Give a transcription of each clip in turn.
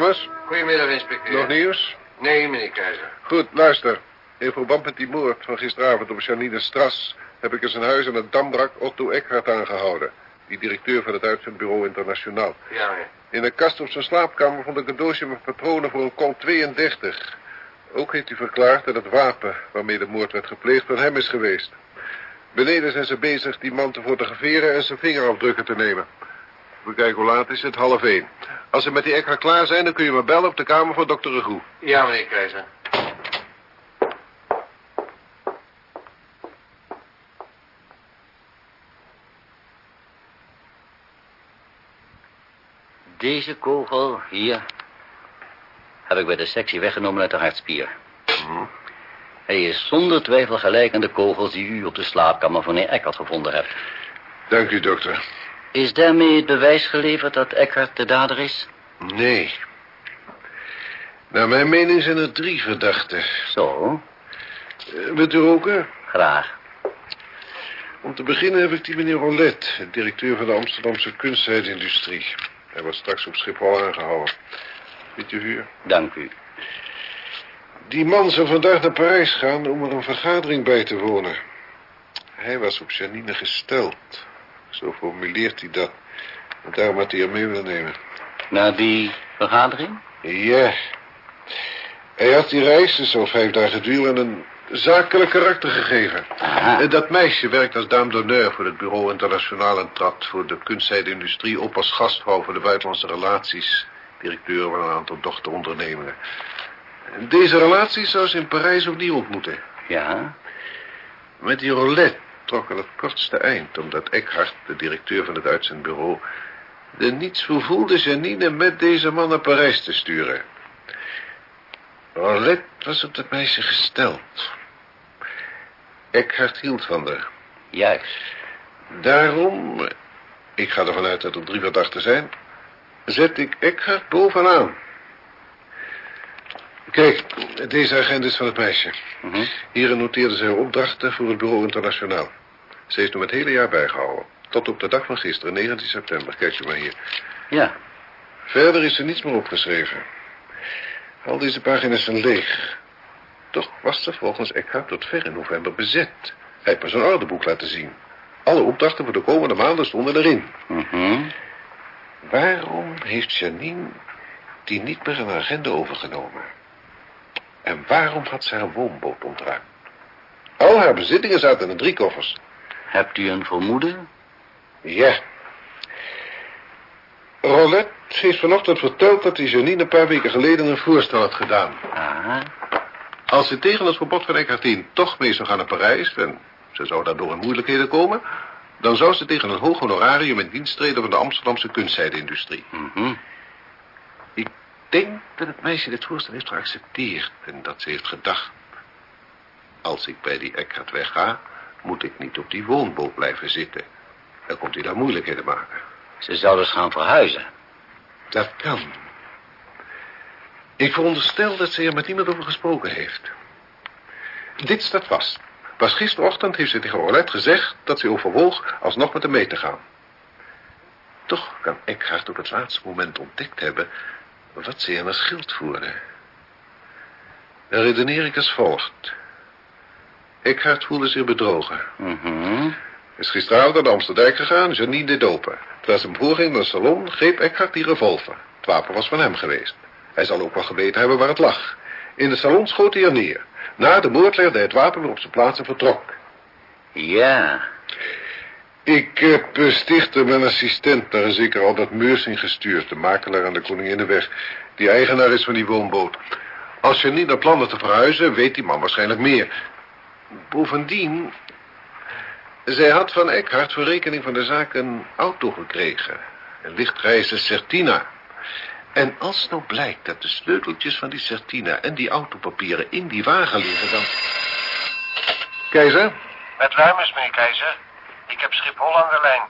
Goedemiddag, inspecteur. Nog nieuws? Nee, meneer Keizer. Goed, luister. In verband met die moord van gisteravond op Janine Stras... heb ik in zijn huis in het Dambrak Otto Eckhart aangehouden. Die directeur van het uitzendbureau Internationaal. Ja, meneer. In de kast op zijn slaapkamer vond ik een doosje met patronen voor een Colt 32. Ook heeft hij verklaard dat het wapen waarmee de moord werd gepleegd van hem is geweest. Beneden zijn ze bezig die man te fotograferen en zijn vingerafdrukken te nemen. We kijken hoe laat is het, half één. Als ze met die Eckhart klaar zijn, dan kun je me bellen op de kamer van dokter Regoe. Ja, meneer Keizer. Deze kogel, hier, heb ik bij de sectie weggenomen uit de hartspier. Hij is zonder twijfel gelijk aan de kogels die u op de slaapkamer van meneer Eckhart gevonden hebt. Dank u, dokter. Is daarmee het bewijs geleverd dat Eckhart de dader is? Nee. Naar mijn mening zijn er drie verdachten. Zo, Uh, wilt u roken? graag. Om te beginnen heb ik die meneer Rolet, directeur van de Amsterdamse kunstzijdindustrie. Hij wordt straks op Schiphol aangehouden. Weet u huur? Dank u. Die man zou vandaag naar Parijs gaan om er een vergadering bij te wonen. Hij was op Janine gesteld. Zo formuleert hij dat. En daarom had hij er mee willen nemen. Na die vergadering? Ja. Hij had die reis, dus al vijf dagen duren, een zakelijk karakter gegeven. Aha. Dat meisje werkt als dame d'honneur voor het bureau internationaal en trad voor de kunstzijdindustrie op als gastvrouw voor de buitenlandse relaties. Directeur van een aantal dochterondernemingen. En Deze relaties zou ze in Parijs opnieuw ontmoeten. Ja, Met die roulette trok het het kortste eind, omdat Eckhart, de directeur van het uitzendbureau, de niets vervoelde Janine met deze man naar Parijs te sturen. Roulette was op dat meisje gesteld. Eckhart hield van haar. juist. Daarom, ik ga ervan uit dat er drie verdachten zijn, zet ik Eckhart bovenaan. Kijk, deze agenda is van het meisje. Mhm. Hierin noteerde haar opdrachten voor het bureau internationaal. Ze heeft hem het hele jaar bijgehouden. Tot op de dag van gisteren, 19 september. Kijk u maar hier. Ja, Verder is er niets meer opgeschreven. Al deze pagina's zijn leeg. Toch was ze volgens Eckhart tot ver in november bezet. Hij heeft me zijn orderboek laten zien. Alle opdrachten voor de komende maanden stonden erin. mhm. Waarom heeft Janine die niet meer haar agenda overgenomen? En waarom had ze haar woonboot ontruimd? Al haar bezittingen zaten in drie koffers. Hebt u een vermoeden? Ja. Rolette heeft vanochtend verteld dat hij Janine een paar weken geleden een voorstel had gedaan. Aha, Als ze tegen het verbod van Eckhart in toch mee zou gaan naar Parijs... en ze zou daardoor in moeilijkheden komen... dan zou ze tegen een hoog honorarium in dienst treden van de Amsterdamse kunstzijdindustrie. mhm. Ik denk dat het meisje dit voorstel heeft geaccepteerd... en dat ze heeft gedacht... als ik bij die Eckhart wegga... moet ik niet op die woonboot blijven zitten. Dan komt hij daar moeilijkheden maken. Ze zou dus gaan verhuizen. Dat kan. Ik veronderstel dat ze er met iemand over gesproken heeft. Dit staat vast. Pas gisterochtend heeft ze tegen Rolette gezegd dat ze overwoog alsnog met hem mee te gaan. Toch kan Eckhart op het laatste moment ontdekt hebben wat ze in haar schild voerde. Dan redeneer ik als volgt. Eckhart voelde zich bedrogen. Mhm. Is gisteravond naar de Amsterdijk gegaan, Janine deed open. Terwijl ze hem voorging naar het salon, greep Eckhart die revolver. Het wapen was van hem geweest. Hij zal ook wel geweten hebben waar het lag. In de salon schoot hij er neer. Na de moord legde hij het wapen weer op zijn plaats en vertrok. Ja, Ik heb eh, stichter mijn assistent naar een zeker Albert Meursing gestuurd... de makelaar aan de Koninginnenweg... die eigenaar is van die woonboot. Als je niet naar plannen te verhuizen, weet die man waarschijnlijk meer. Bovendien... Zij had van Eckhart voor rekening van de zaak een auto gekregen. Een lichtreizen Certina. En als nou blijkt dat de sleuteltjes van die Certina en die autopapieren in die wagen liggen, dan... Keizer? Met Luimers mee, Keizer. Ik heb Schiphol aan de lijn.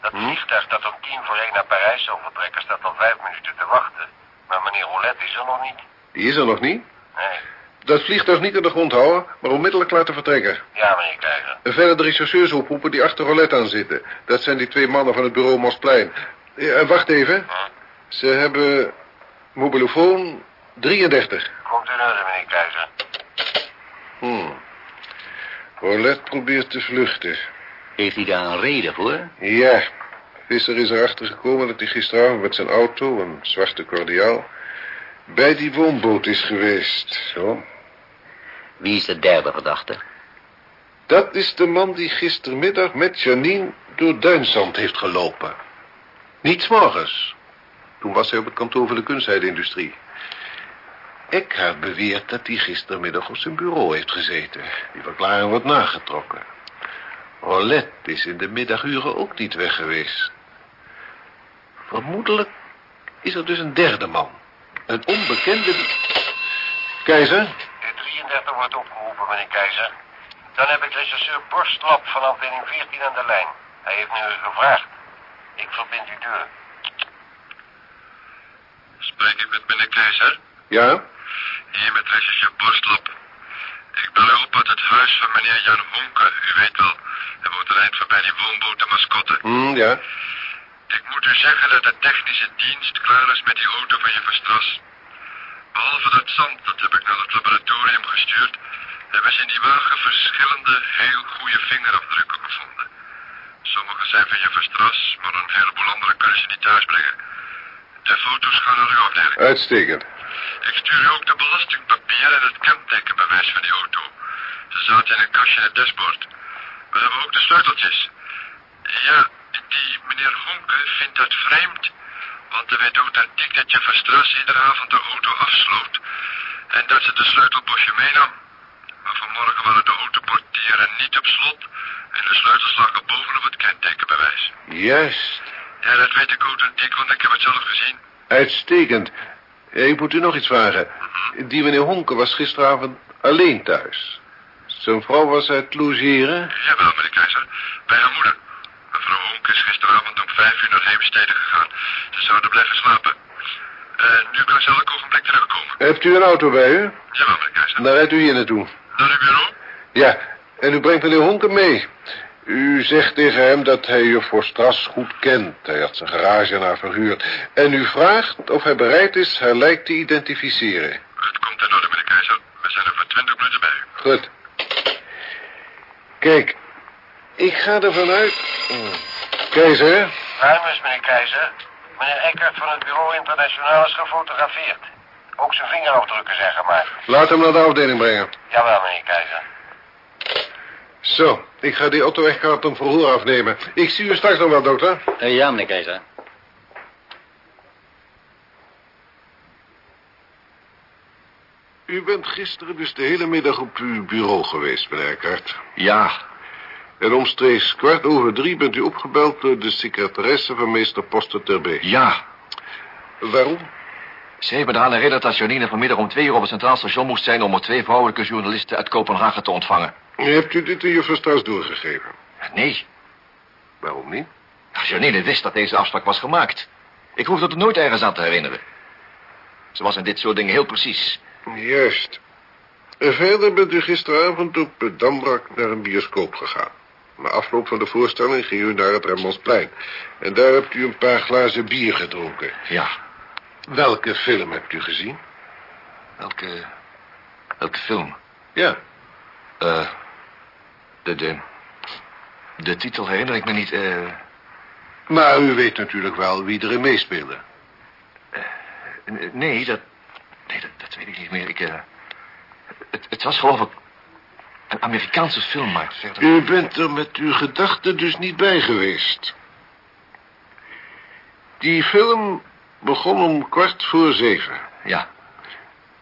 Dat Hm? vliegtuig dat om tien voor één naar Parijs zou vertrekken... staat al vijf minuten te wachten. Maar meneer Roulette is er nog niet. Die is er nog niet. Nee. Dat vliegtuig niet in de grond houden, maar onmiddellijk laten vertrekken. Ja, meneer Keizer. En verder de rechercheurs oproepen die achter Roulette aan zitten. Dat zijn die twee mannen van het bureau Mosplein. Ja, en wacht even. Hm? Ze hebben Mobilofoon 33. Komt in orde, meneer Keizer. Hmm. Roulette probeert te vluchten. Heeft hij daar een reden voor? Ja. Visser is erachter gekomen dat hij gisteravond met zijn auto, een zwarte cordiaal, bij die woonboot is geweest. Zo. Wie is de derde verdachte? Dat is de man die gistermiddag met Janine door Duinzand heeft gelopen. Niet morgens. Toen was hij op het kantoor van de kunstheidindustrie. Eckhart beweert dat hij gistermiddag op zijn bureau heeft gezeten. Die verklaring wordt nagetrokken. Rolette is in de middaguren ook niet weg geweest. Vermoedelijk is er dus een derde man. Een onbekende... Keizer? De 33 wordt opgeroepen, meneer Keizer. Dan heb ik rechercheur Borstlap van afdeling 14 aan de lijn. Hij heeft nu gevraagd. Ik verbind u deur. Spreek ik met meneer Keizer? Ja? Hier met rechercheur Borstlap. Ik bel u op uit het huis van meneer Jan Honke. U weet wel, hij woont er eind voorbij die woonboot de mascotte. Hm, ja. Ik moet u zeggen dat de technische dienst klaar is met die auto van je verstras. Behalve dat zand, dat heb ik naar het laboratorium gestuurd, hebben ze in die wagen verschillende heel goede vingerafdrukken gevonden. Sommige zijn van je verstras, maar een heleboel andere kunnen ze niet thuisbrengen. De foto's gaan naar uw afdeling. Uitstekend. Ik stuur u ook de belastingpapier en het kentekenbewijs van die auto. Ze zaten in een kastje in het dashboard. We hebben ook de sleuteltjes. Ja, die meneer Honke vindt dat vreemd. Want hij weet authentiek dat je Verstras iedere avond de auto afsloot. En dat ze de sleutelbosje meenam. Maar vanmorgen waren de autoportieren niet op slot. En de sleutels lagen bovenop het kentekenbewijs. Juist. Ja, dat weet ik authentiek, want ik heb het zelf gezien. Uitstekend. Ik moet u nog iets vragen. Die meneer Honke was gisteravond alleen thuis. Zijn vrouw was uit logeren. Jawel, meneer Keizer. Bij haar moeder. Mevrouw Honk is gisteravond om vijf uur naar Heemstede gegaan. Ze zouden blijven slapen. En nu kan ze elk ogenblik terugkomen. Hebt u een auto bij u? Jawel, meneer Keizer. Dan rijdt u hier naartoe. Naar uw bureau? Ja, en u brengt meneer Honke mee. U zegt tegen hem dat hij juffrouw Stras goed kent. Hij had zijn garage naar verhuurd. En u vraagt of hij bereid is haar lijk te identificeren. Het komt in orde, meneer Keizer. We zijn over twintig minuten bij u. Goed. Kijk, ik ga ervan uit... Keizer, Ruim is, meneer Keizer. Meneer Eckert van het bureau internationaal is gefotografeerd. Ook zijn vingerafdrukken zijn gemaakt. laat hem naar de afdeling brengen. Jawel, meneer Keizer. Zo, ik ga die auto Eckhart een verhoor afnemen. Ik zie u straks nog wel, dokter. Eh, ja, meneer Keizer. U bent gisteren dus de hele middag op uw bureau geweest, meneer Eckhart. Ja, En omstreeks kwart over drie bent u opgebeld door de secretaresse van meester Poster ter B. ja. Waarom? Ze heeft me eraan herinnerd dat Janine vanmiddag om twee uur op het Centraal Station moest zijn... om er twee vrouwelijke journalisten uit Kopenhagen te ontvangen. Hebt u dit aan juffrouw Strauss doorgegeven? Nee, Waarom niet? Janine wist dat deze afspraak was gemaakt. Ik hoefde er nooit ergens aan te herinneren. Ze was in dit soort dingen heel precies. Juist. En verder bent u gisteravond op het Dambrak naar een bioscoop gegaan. Na afloop van de voorstelling ging u naar het Remmelsplein. En daar hebt u een paar glazen bier gedronken. Ja, Welke film hebt u gezien? welke... welke film? Ja. Eh, de, de... De titel herinner ik me niet, eh... Maar u weet natuurlijk wel wie erin meespeelde. n- Nee, dat... Nee, dat, dat weet ik niet meer. Ik, eh... Het, het was geloof ik... Een Amerikaanse film, verder... U bent er met uw gedachten dus niet bij geweest. Die film begon om kwart voor zeven. Ja,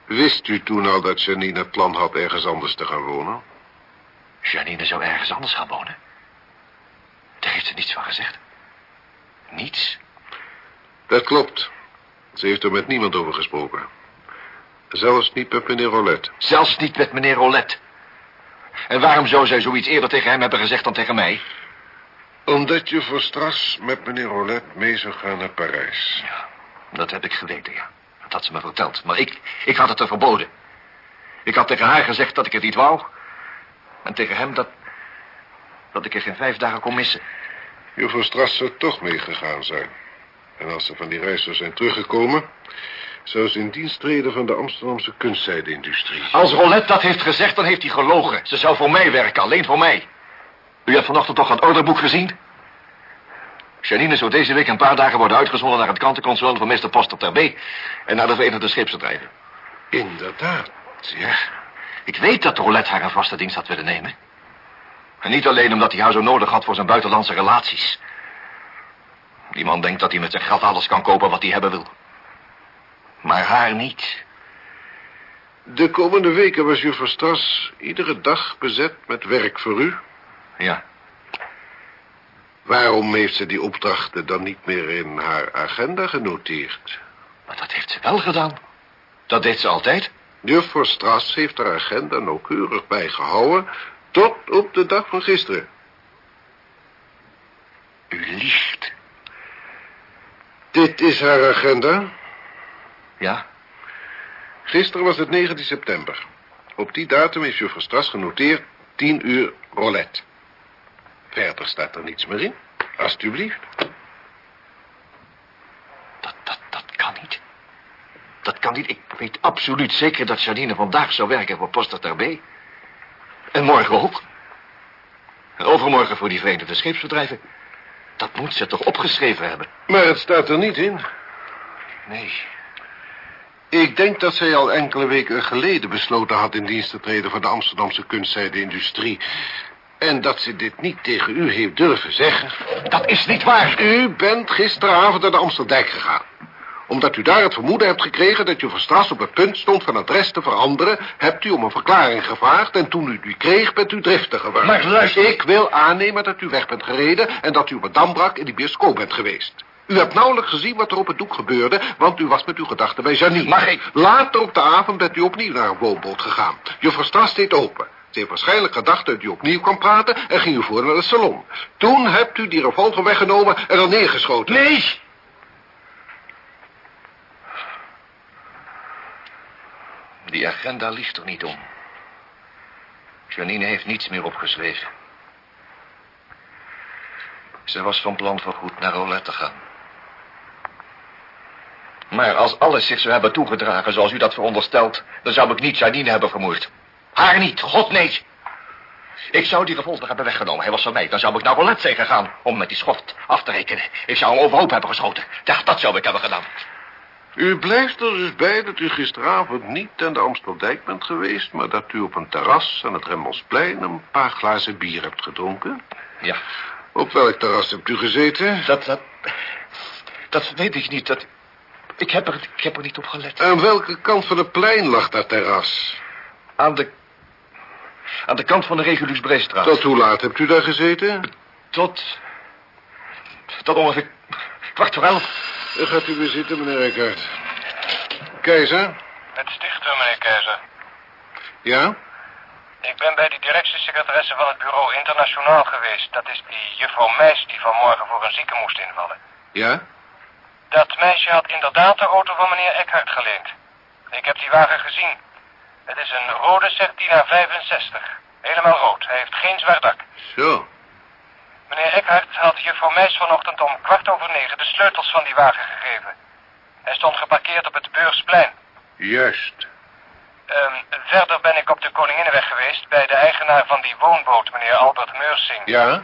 Wist u toen al dat Janine het plan had ergens anders te gaan wonen? Janine zou ergens anders gaan wonen. Daar heeft ze niets van gezegd. Niets? Dat klopt. Ze heeft er met niemand over gesproken. Zelfs niet met meneer Rollet. Zelfs niet met meneer Rolet. En waarom zou zij zoiets eerder tegen hem hebben gezegd dan tegen mij? Omdat je voor Stras met meneer Rollet mee zou gaan naar Parijs. Ja, dat heb ik geweten, ja. Dat had ze me verteld. Maar ik, ik had het er verboden. Ik had tegen haar gezegd dat ik het niet wou. En tegen hem dat... dat ik er geen vijf dagen kon missen. Juffrouw Stras zou toch meegegaan zijn. En als ze van die reis zou zijn teruggekomen... Zou ze in dienst treden van de Amsterdamse kunstzijde-industrie. Als Rolet dat heeft gezegd, dan heeft hij gelogen. Ze zou voor mij werken, alleen voor mij. U hebt vanochtend toch het orderboek gezien? Janine zou deze week een paar dagen worden uitgezonden naar het krantenconcern van Mr. Poster ter B. En naar de Verenigde Scheepsbedrijven. Inderdaad. Ja, ik weet dat Rolet haar een vaste dienst had willen nemen. En niet alleen omdat hij haar zo nodig had voor zijn buitenlandse relaties. Die man denkt dat hij met zijn geld alles kan kopen wat hij hebben wil. Maar haar niet. De komende weken was juffrouw Stras iedere dag bezet met werk voor u. Ja, Waarom heeft ze die opdrachten dan niet meer in haar agenda genoteerd? maar dat heeft ze wel gedaan. Dat deed ze altijd. Juffrouw Stras heeft haar agenda nauwkeurig bijgehouden... tot op de dag van gisteren. U liegt. Dit is haar agenda. Ja, Gisteren was het 19 september. Op die datum heeft juffrouw Stras genoteerd 10 uur roulette. Verder staat er niets meer in. Alsjeblieft. dat, dat, dat kan niet. Dat kan niet. Ik weet absoluut zeker dat Janine vandaag zou werken voor Poster ter B. En morgen ook. En overmorgen voor die Verenigde Scheepsbedrijven. Dat moet ze toch opgeschreven hebben? Maar het staat er niet in. Nee. Ik denk dat zij al enkele weken geleden besloten had in dienst te treden van de Amsterdamse kunstzijde-industrie. En dat ze dit niet tegen u heeft durven zeggen. Dat is niet waar. U bent gisteravond naar de Amsterdijk gegaan. Omdat u daar het vermoeden hebt gekregen dat Stras op het punt stond van adres te veranderen... hebt u om een verklaring gevraagd en toen u die kreeg bent u driftig geworden. Maar luister- Ik wil aannemen dat u weg bent gereden en dat u op het Dambrak in die bioscoop bent geweest. U hebt nauwelijks gezien wat er op het doek gebeurde, want u was met uw gedachten bij Janine. Mag ik- Later op de avond bent u opnieuw naar een woonboot gegaan. Juffrouw Stras steed open. Ze heeft waarschijnlijk gedacht dat u opnieuw kwam praten en ging u voor naar het salon. Toen hebt u die revolver weggenomen en dan neergeschoten. Nee! Die agenda liegt er niet om. Janine heeft niets meer opgeschreven. Ze was van plan voorgoed naar Roulette te gaan. Maar als alles zich zou hebben toegedragen zoals u dat veronderstelt... dan zou ik niet Janine hebben vermoord. Haar niet, god nee. Ik zou die revolver hebben weggenomen, hij was van mij. Dan zou ik naar Roulette zijn gegaan om met die schoft af te rekenen. Ik zou hem overhoop hebben geschoten. Ja, dat zou ik hebben gedaan. U blijft er dus bij dat u gisteravond niet aan de Amsterdijk bent geweest... maar dat u op een terras aan het Remmelsplein een paar glazen bier hebt gedronken? Ja, Op welk terras hebt u gezeten? dat, dat, dat weet ik niet. Dat, ik, heb er, ik heb er niet op gelet. Aan welke kant van het plein lag dat terras? Aan de, aan de kant van de Regulus Breestraat. Tot hoe laat hebt u daar gezeten? Tot, tot ongeveer kwart voor elf. Dan gaat u weer zitten, meneer Eckert. Keizer? Met stichter, meneer Keizer. Ja? Ik ben bij de directiesecretaresse van het bureau internationaal geweest. Dat is die juffrouw Meis die vanmorgen voor een zieke moest invallen. Ja? Dat meisje had inderdaad de auto van meneer Eckhart geleend. Ik heb die wagen gezien. Het is een rode Certina 65. Helemaal rood. Hij heeft geen zwart dak. Zo. Meneer Eckhart had juffrouw Meis vanochtend om kwart over negen de sleutels van die wagen gegeven. Hij stond geparkeerd op het Beursplein. Juist. Ehm, verder ben ik op de Koninginnenweg geweest bij de eigenaar van die woonboot, meneer Albert Meursing. Ja?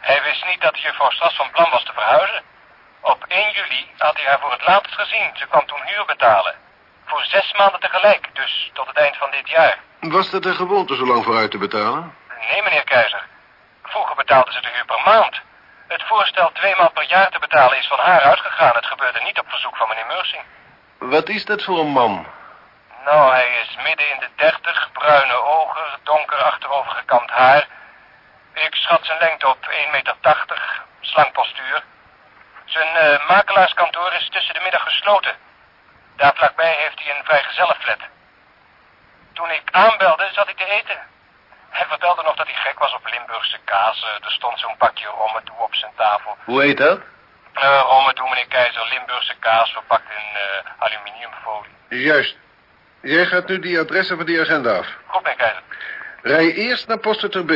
Hij wist niet dat juffrouw Stras van plan was te verhuizen. Op 1 juli had hij haar voor het laatst gezien. Ze kwam toen huur betalen. Voor zes maanden tegelijk, dus tot het eind van dit jaar. Was dat de gewoonte zo lang vooruit te betalen? Nee, meneer Keizer. Vroeger betaalde ze de huur per maand. Het voorstel twee maal per jaar te betalen is van haar uitgegaan. Het gebeurde niet op verzoek van meneer Meursing. Wat is dat voor een man? Nou, hij is midden in de dertig, bruine ogen, donker achterovergekamd haar. Ik schat zijn lengte op 1,80 meter, slank postuur. Zijn eh, makelaarskantoor is tussen de middag gesloten. Daar vlakbij heeft hij een vrijgezellenflat. Toen ik aanbelde, zat hij te eten. Hij vertelde nog dat hij gek was op Limburgse kaas. Er stond zo'n pakje rommedoe op zijn tafel. Hoe heet dat? Uh, rommedoe, meneer Keizer, Limburgse kaas verpakt in eh, aluminiumfolie. Juist. Jij gaat nu die adressen van die agenda af. Goed, meneer Keizer. Rij eerst naar Poste ter B.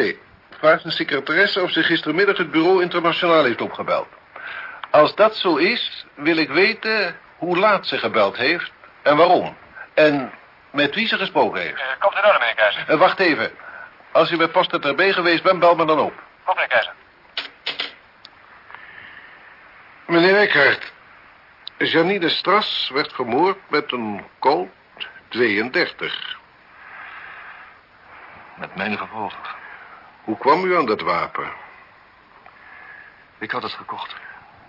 Vraag de secretaresse of ze gistermiddag het bureau internationaal heeft opgebeld. Als dat zo is, wil ik weten hoe laat ze gebeld heeft en waarom. En met wie ze gesproken heeft. Uh, komt in orde, meneer Keizer. Uh, wacht even. Als u bij Post RB geweest bent, bel me dan op. Goed, meneer Keizer. Meneer Eckhart, Janine Stras werd vermoord met een Colt 32. Met mijn gevolg. Hoe kwam u aan dat wapen? Ik had het gekocht.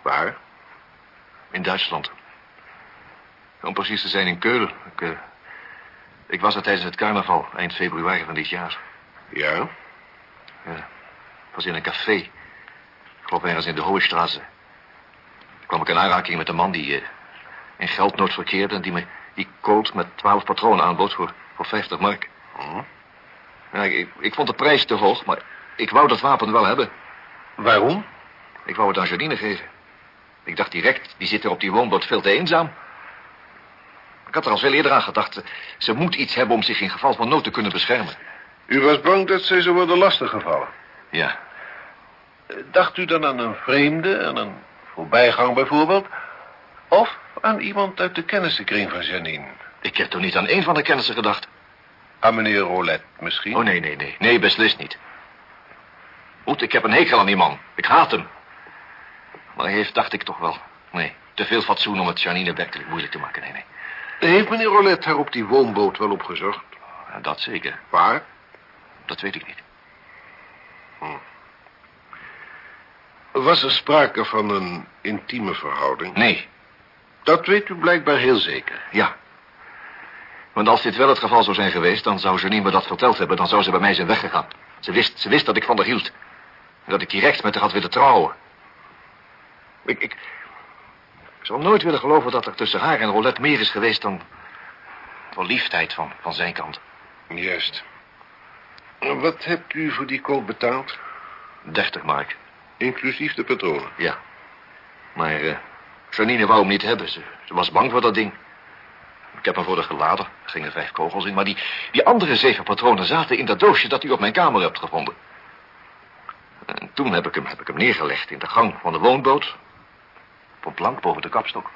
Waar? In Duitsland. Om precies te zijn in Keulen. Ik, uh, ik was er tijdens het carnaval, eind februari van dit jaar. Ja? Ja. Ik was in een café. Ik geloof ergens in de Hoestraße. kwam ik in aanraking met een man die uh, in geldnood verkeerde... en die me die colt met twaalf patronen aanbood voor, voor 50 mark. Hm? Ja, ik, ik vond de prijs te hoog, maar ik wou dat wapen wel hebben. Waarom? Ik wou het aan Janine geven. Ik dacht direct, die zit er op die woonboot veel te eenzaam. Ik had er al veel eerder aan gedacht. Ze moet iets hebben om zich in geval van nood te kunnen beschermen. U was bang dat zij zou worden lastiggevallen? Ja. Dacht u dan aan een vreemde, aan een voorbijgang bijvoorbeeld? Of aan iemand uit de kennissenkring van Janine? Ik heb toch niet aan één van de kennissen gedacht? Aan meneer Rolet misschien? Oh, nee, nee, nee. Nee, beslist niet. Goed, ik heb een hekel aan die man. Ik haat hem. Maar hij heeft, dacht ik toch wel... Nee, te veel fatsoen om het Janine werkelijk moeilijk te maken. Nee, nee. Heeft meneer Rolet haar op die woonboot wel opgezocht? Ja, dat zeker. Waar? Dat weet ik niet. Hm. Was er sprake van een intieme verhouding? Nee. Dat weet u blijkbaar heel zeker. Ja. Want als dit wel het geval zou zijn geweest... dan zou Janine me dat verteld hebben. Dan zou ze bij mij zijn weggegaan. Ze wist, ze wist dat ik van haar hield. En dat ik direct met haar had willen trouwen. Ik, ik, ik zou nooit willen geloven dat er tussen haar en Rolette meer is geweest dan... verliefdheid van, van zijn kant. Juist. Wat hebt u voor die koop betaald? 30 mark. Inclusief de patronen? Ja. Maar uh, Janine wou hem niet hebben. Ze, ze was bang voor dat ding. Ik heb hem voor de geladen. Er gingen vijf kogels in. Maar die, die andere zeven patronen zaten in dat doosje dat u op mijn kamer hebt gevonden. En toen heb ik hem, heb ik hem neergelegd in de gang van de woonboot. Op een plank boven de kapstok.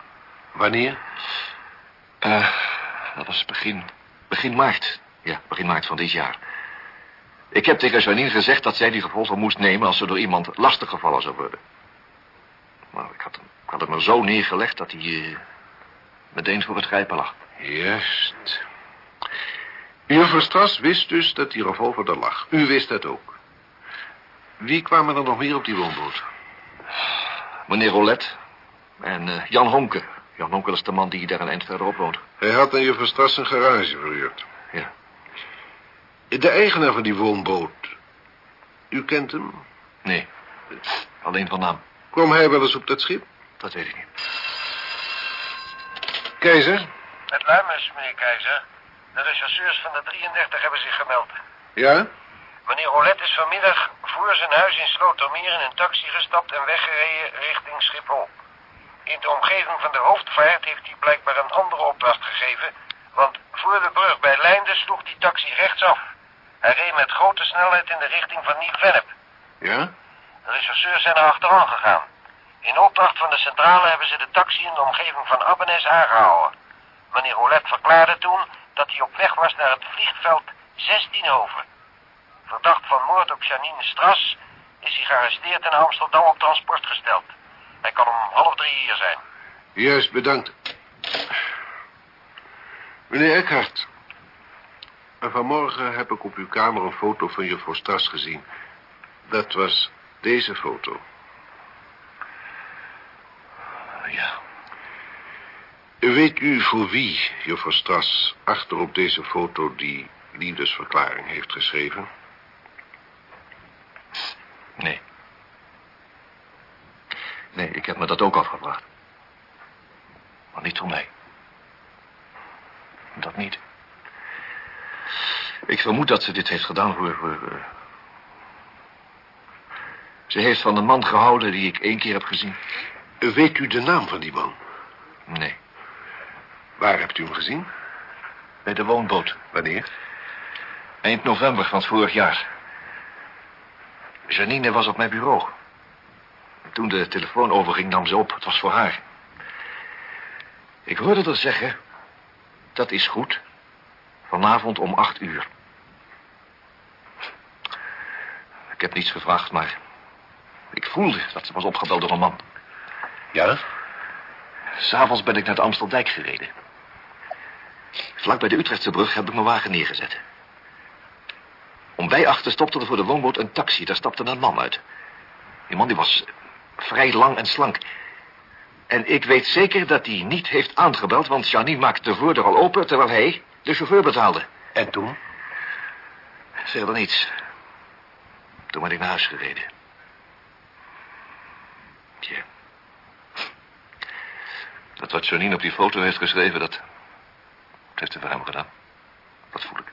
Wanneer? Uh, dat was begin, begin maart. Ja, begin maart van dit jaar. Ik heb tegen Janine gezegd dat zij die gevolgen moest nemen... als ze door iemand lastiggevallen zou worden. Maar ik had hem, ik had hem er zo neergelegd dat hij uh, meteen voor het grijpen lag. Juist. Juffrouw Stras wist dus dat die revolver er lag. U wist dat ook. Wie kwamen er nog meer op die woonboot? Meneer Rolet en uh, Jan Honke. Jan Honke is de man die daar een eind verderop woont. Hij had aan juffrouw Stras een garage verhuurd. Ja. De eigenaar van die woonboot. U kent hem? Nee, alleen van naam. Kwam hij wel eens op dat schip? Dat weet ik niet. Keizer? Met Luimers, meneer Keizer. De rechercheurs van de 33 hebben zich gemeld. Ja? Meneer Rolet is vanmiddag voor zijn huis in Slotermeer in een taxi gestapt en weggereden richting Schiphol. In de omgeving van de hoofdvaart heeft hij blijkbaar een andere opdracht gegeven, want voor de brug bij Leinde sloeg die taxi rechtsaf. Hij reed met grote snelheid in de richting van Nieuw-Vennep. Ja? De rechercheurs zijn er achteraan gegaan. In opdracht van de centrale hebben ze de taxi in de omgeving van Abbenes aangehouden. Meneer Rolet verklaarde toen dat hij op weg was naar het vliegveld 16 over. Verdacht van moord op Janine Stras is hij gearresteerd en Amsterdam op transport gesteld. Hij kan om half drie hier zijn. Juist, bedankt. Meneer Eckhart. Vanmorgen heb ik op uw kamer een foto van juffrouw Stras gezien. Dat was deze foto. Ja. Weet u voor wie juffrouw Stras achter op deze foto die liefdesverklaring heeft geschreven? Nee. Nee, ik heb me dat ook afgevraagd. Maar niet voor mij. Dat niet. Ik vermoed dat ze dit heeft gedaan voor... voor uh... Ze heeft van een man gehouden die ik één keer heb gezien. Weet u de naam van die man? Nee. Waar hebt u hem gezien? Bij de woonboot. Wanneer? Eind november van het vorig jaar. Janine was op mijn bureau. Toen de telefoon overging, nam ze op. Het was voor haar. Ik hoorde er zeggen... Dat is goed. Vanavond om acht uur. Ik heb niets gevraagd, maar... Ik voelde dat ze was opgebeld door een man. Ja? S'avonds ben ik naar de Amsteldijk gereden. Vlak bij de Utrechtse brug heb ik mijn wagen neergezet. Om bij achter stopte er voor de woonboot een taxi. Daar stapte een man uit. Die man die was vrij lang en slank. En ik weet zeker dat hij niet heeft aangebeld... want Janine maakte de voordeur al open... terwijl hij de chauffeur betaalde. En toen? Verder niets. Toen ben ik naar huis gereden. Tja. Dat wat Janine op die foto heeft geschreven, dat... dat heeft ze voor hem gedaan. Dat voel ik.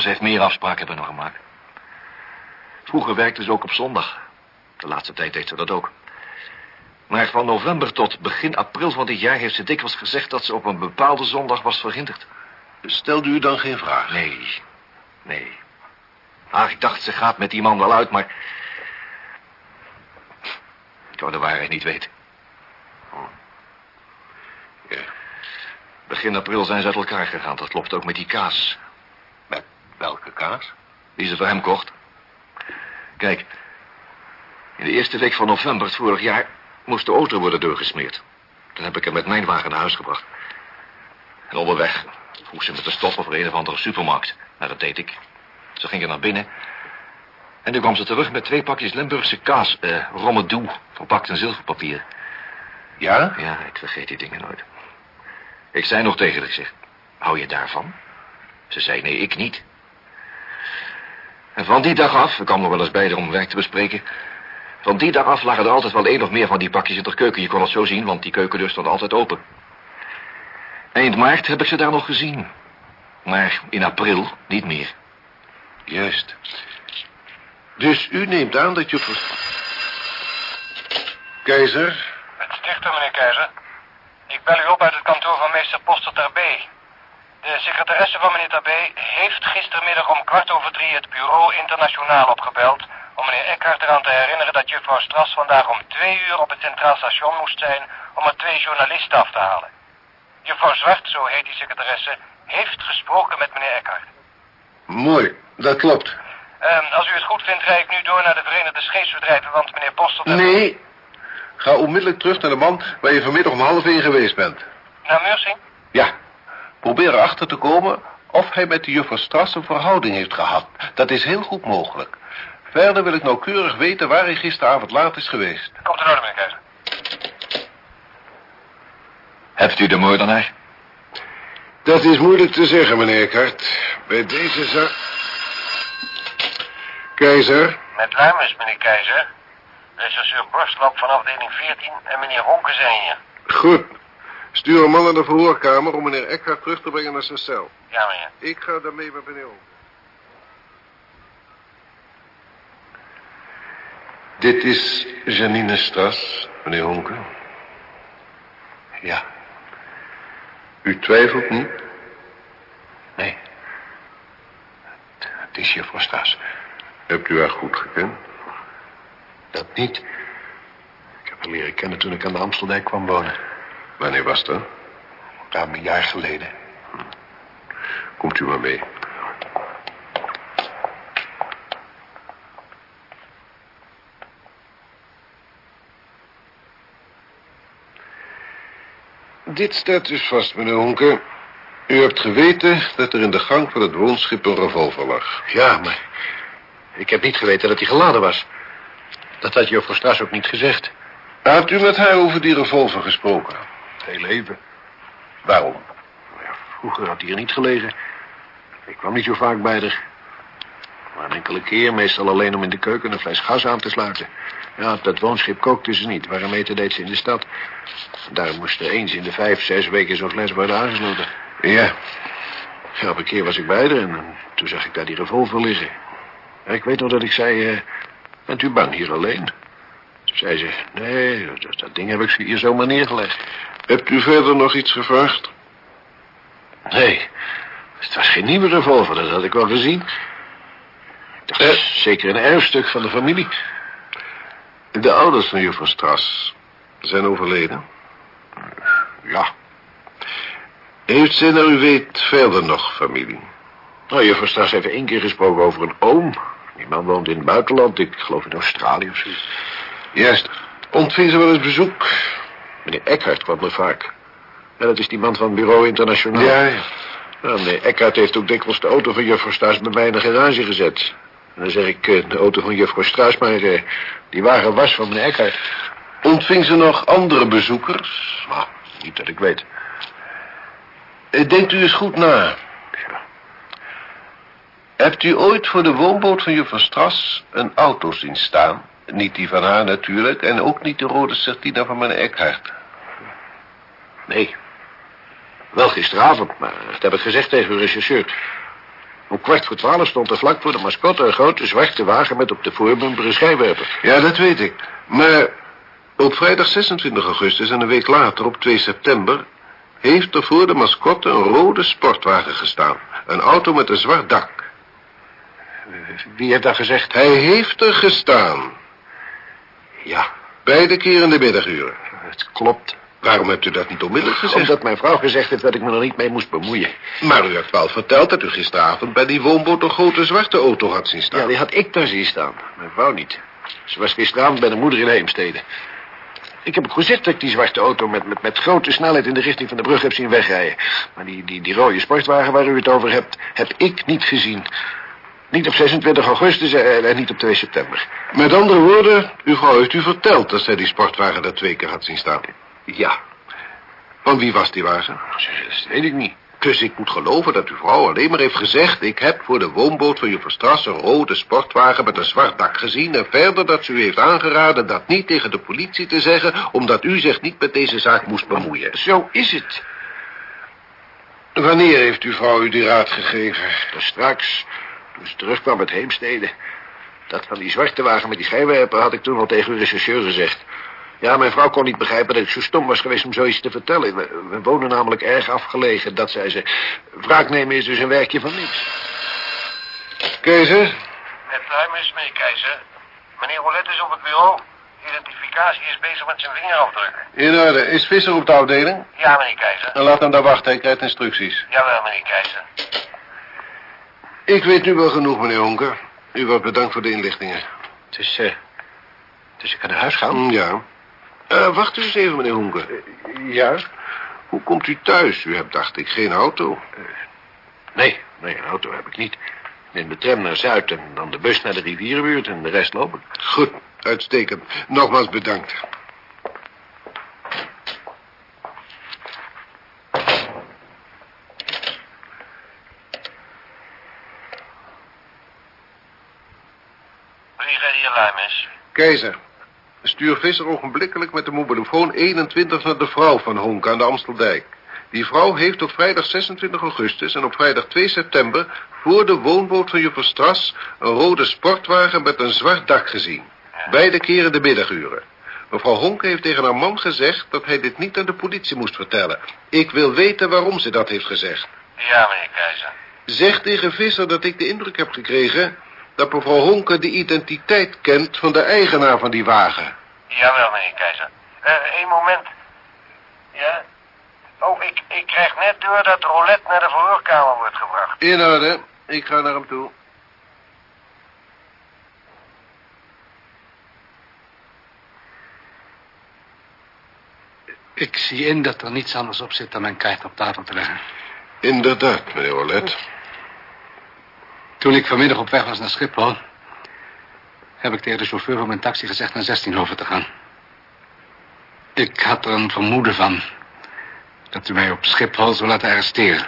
Ze heeft meer afspraken hebben nog gemaakt. Vroeger werkte ze ook op zondag. De laatste tijd deed ze dat ook. Maar van november tot begin april van dit jaar heeft ze dikwijls gezegd... dat ze op een bepaalde zondag was verhinderd. Stelde u dan geen vraag? Nee, nee. Ach, ik dacht, ze gaat met die man wel uit, maar... Ik wou de waarheid niet weten. Ja. Begin april zijn ze uit elkaar gegaan. Dat klopt ook met die kaas. Met welke kaas? Die ze voor hem kocht. Kijk, in de eerste week van november het vorig jaar... moest de auto worden doorgesmeerd. Toen heb ik hem met mijn wagen naar huis gebracht. En onderweg vroeg ze me te stoppen voor een of andere supermarkt. Nou, dat deed ik. Ze ging er naar binnen. En toen kwam ze terug met twee pakjes Limburgse kaas. Eh, rommedoe, verpakt in zilverpapier. Ja? Ja, ik vergeet die dingen nooit. Ik zei nog tegen haar, ik zeg, hou je daarvan? Ze zei, nee, ik niet. En van die dag af, we kwamen nog wel eens bij om werk te bespreken... van die dag af lagen er altijd wel één of meer van die pakjes in de keuken. Je kon het zo zien, want die keukendeur stond altijd open. Eind maart heb ik ze daar nog gezien. Maar in april niet meer. Juist. Dus u neemt aan dat je... Keizer? Het stichter, meneer Keizer. Ik bel u op uit het kantoor van meester Poster Tarbé. De secretaresse van meneer Tarbé heeft gistermiddag om kwart over drie het bureau internationaal opgebeld... om meneer Eckhart eraan te herinneren dat juffrouw Stras vandaag om twee uur op het Centraal Station moest zijn... om er twee journalisten af te halen. Juffrouw Zwart, zo heet die secretaresse, heeft gesproken met meneer Eckhart. Mooi, dat klopt. Ehm, als u het goed vindt, rijd ik nu door naar de Verenigde Scheepsbedrijven, want meneer Poster... Nee. Ga onmiddellijk terug naar de man waar je vanmiddag om half één geweest bent. Naar Mursing? Ja. Probeer erachter te komen of hij met de juffrouw Stras een verhouding heeft gehad. Dat is heel goed mogelijk. Verder wil ik nauwkeurig weten waar hij gisteravond laat is geweest. Komt in orde, meneer Keizer. Hebt u de moordenaar? Dat is moeilijk te zeggen, meneer Kart. Bij deze zaak... Keizer? Met Luimers, meneer Keizer. Rechercheur Borstlap van afdeling 14 en meneer Honke zijn hier. Goed. Stuur een man naar de verhoorkamer om meneer Eckhart terug te brengen naar zijn cel. Ja, meneer. Ik ga daarmee met meneer. Dit is Janine Stras, meneer Honke. Ja. U twijfelt niet? Nee. Het, het is juffrouw Stras. Hebt u haar goed gekend? Dat niet. Ik heb haar leren kennen toen ik aan de Amsteldijk kwam wonen. Wanneer was dat? Ruim een jaar geleden. Komt u maar mee. Dit staat dus vast, meneer Honke. U hebt geweten dat er in de gang van het woonschip een revolver lag. Ja, maar ik heb niet geweten dat hij geladen was. Dat had juffrouw Stras ook niet gezegd. Had u met haar over die revolver gesproken? Heel even. Waarom? Ja, vroeger had hij er niet gelegen. Ik kwam niet zo vaak bij haar. Maar een enkele keer, meestal alleen om in de keuken een fles gas aan te sluiten. Ja, op dat woonschip kookte ze niet. Waarom eten deed ze in de stad. Daar moest er eens in de vijf, zes weken zo'n fles worden aangesloten. Ja. Ja, op een keer was ik bij haar en, en toen zag ik daar die revolver liggen. Ik weet nog dat ik zei, eh, bent u bang hier alleen? Toen zei ze, nee, dat, dat ding heb ik hier zomaar neergelegd. Hebt u verder nog iets gevraagd? Nee, het was geen nieuwe revolver, dat had ik wel gezien. Ik dacht, Eh. zeker een erfstuk van de familie. De ouders van juffrouw Stras zijn overleden. Ja. Heeft zij naar u weet verder nog familie? Nou, juffrouw Stras heeft één keer gesproken over een oom. Die man woont in het buitenland, ik geloof in Australië of zoiets. Juist. Ontving ze wel eens bezoek? Meneer Eckhart kwam er vaak. Ja, dat is die man van het Bureau Internationaal. Ja, ja. Nou, meneer Eckhart heeft ook dikwijls de auto van juffrouw Staes bij mij in de garage gezet. En dan zeg ik, eh, de auto van juffrouw Straas, maar eh, die wagen was van meneer Eckhart. Ontving ze nog andere bezoekers? Maar, niet dat ik weet. Eh, Denkt u eens goed na. Ja. Hebt u ooit voor de woonboot van juffrouw Stras een auto zien staan? Niet die van haar natuurlijk, en ook niet de rode Certina van meneer Eckhart. Nee. Wel gisteravond, maar dat heb ik gezegd tegen de rechercheur. Om kwart voor twaalf stond er vlak voor de mascotte een grote zwarte wagen met op de voorbumper een schijnwerper. Ja, dat weet ik. Maar op vrijdag 26 augustus en een week later, op 2 september... heeft er voor de mascotte een rode sportwagen gestaan. Een auto met een zwart dak. Wie heeft dat gezegd? Hij heeft er gestaan. Ja, Beide keer in de middaguren. het klopt. Waarom hebt u dat niet onmiddellijk gezegd? Omdat mijn vrouw gezegd heeft dat ik me er niet mee moest bemoeien. Maar u hebt wel verteld dat u gisteravond bij die woonboot een grote zwarte auto had zien staan. Ja, die had ik daar zien staan. Mijn vrouw niet. Ze was gisteravond bij de moeder in Heemstede. Ik heb ook gezegd dat ik die zwarte auto met, met, met grote snelheid in de richting van de brug heb zien wegrijden. Maar die, die, die rode sportwagen waar u het over hebt, heb ik niet gezien. Niet op 26 augustus en, en niet op 2 september. Met andere woorden, uw vrouw heeft u verteld dat zij die sportwagen daar twee keer had zien staan. Ja, Van wie was die wagen? dat weet ik niet. Dus ik moet geloven dat uw vrouw alleen maar heeft gezegd... ik heb voor de woonboot van juffrouw Stras een rode sportwagen met een zwart dak gezien... en verder dat ze u heeft aangeraden dat niet tegen de politie te zeggen... omdat u zich niet met deze zaak moest bemoeien. Zo is het. Wanneer heeft uw vrouw u die raad gegeven? Dus straks, toen ze terugkwam uit Heemstede... dat van die zwarte wagen met die schijnwerper had ik toen al tegen uw rechercheur gezegd. Ja, mijn vrouw kon niet begrijpen dat ik zo stom was geweest om zoiets te vertellen. We, we wonen namelijk erg afgelegen, dat zei ze. Wraak nemen is dus een werkje van niks. Keizer? Met ruim is mee, keizer. Meneer Roulette is op het bureau. Identificatie is bezig met zijn vingerafdrukken. In orde. Is Visser op de afdeling? Ja, meneer keizer. Dan laat hem daar wachten. Hij krijgt instructies. Jawel, meneer keizer. Ik weet nu wel genoeg, meneer Honker. U wordt bedankt voor de inlichtingen. Dus, eh, dus ik kan naar huis gaan? Mm, Ja. Eh, wacht u eens even, meneer Honker. Ja? Hoe komt u thuis? U hebt, dacht ik, geen auto. Nee, nee, een auto heb ik niet. Ik neem de tram naar Zuid en dan de bus naar de rivierenbuurt en de rest loop ik. Goed, uitstekend. Nogmaals bedankt. Brigadier Luimes. Keizer, stuur Visser ogenblikkelijk met de mobielefoon 21 naar de vrouw van Honk aan de Amsteldijk. Die vrouw heeft op vrijdag 26 augustus en op vrijdag 2 september... voor de woonboot van juffrouw Stras... een rode sportwagen met een zwart dak gezien. Beide keren de middaguren. Mevrouw Honk heeft tegen haar man gezegd... dat hij dit niet aan de politie moest vertellen. Ik wil weten waarom ze dat heeft gezegd. Ja, meneer keizer. Zeg tegen Visser dat ik de indruk heb gekregen... dat mevrouw Honke de identiteit kent van de eigenaar van die wagen. Jawel, meneer keizer. Eh, één moment. Ja? Oh, ik, ik krijg net door dat Roulette naar de verhoorkamer wordt gebracht. In orde. Ik ga naar hem toe. Ik zie in dat er niets anders op zit dan mijn kaart op tafel te leggen. Inderdaad, meneer Olet. Toen ik vanmiddag op weg was naar Schiphol... heb ik tegen de chauffeur van mijn taxi gezegd naar 16 over te gaan. Ik had er een vermoeden van... dat u mij op Schiphol zou laten arresteren.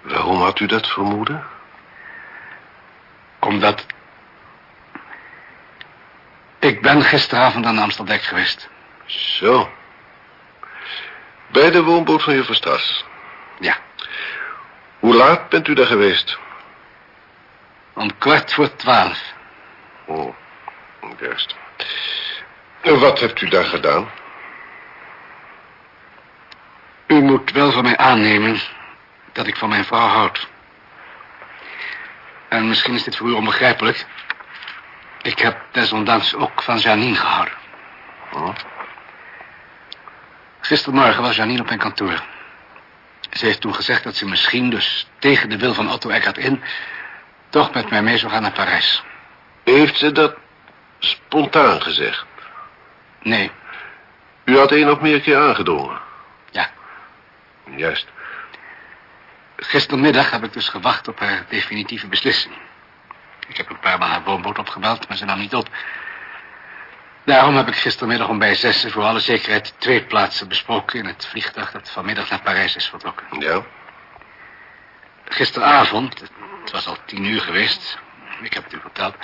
Waarom had u dat vermoeden? Omdat... Ik ben gisteravond aan Amsterdam geweest. Zo. Bij de woonboot van juffrouw. Ja, Hoe laat bent u daar geweest? om kwart voor twaalf. Oh, juist. En wat hebt u daar gedaan? U moet wel van mij aannemen dat ik van mijn vrouw houd. En misschien is dit voor u onbegrijpelijk. Ik heb desondanks ook van Janine gehouden. Hm? Gistermorgen was Janine op mijn kantoor. Ze heeft toen gezegd dat ze misschien, dus tegen de wil van Otto Eckert in... toch met mij mee zou gaan naar Parijs. Heeft ze dat spontaan gezegd? Nee, U had één of meer keer aangedrongen. Ja. Juist. gistermiddag heb ik dus gewacht op haar definitieve beslissing. Ik heb een paar maal haar woonboot opgebeld, maar ze nam niet op. Daarom heb ik gistermiddag om bij zessen voor alle zekerheid twee plaatsen besproken... in het vliegtuig dat vanmiddag naar Parijs is vertrokken. Ja. Gisteravond, het was al tien uur geweest, ik heb het u verteld,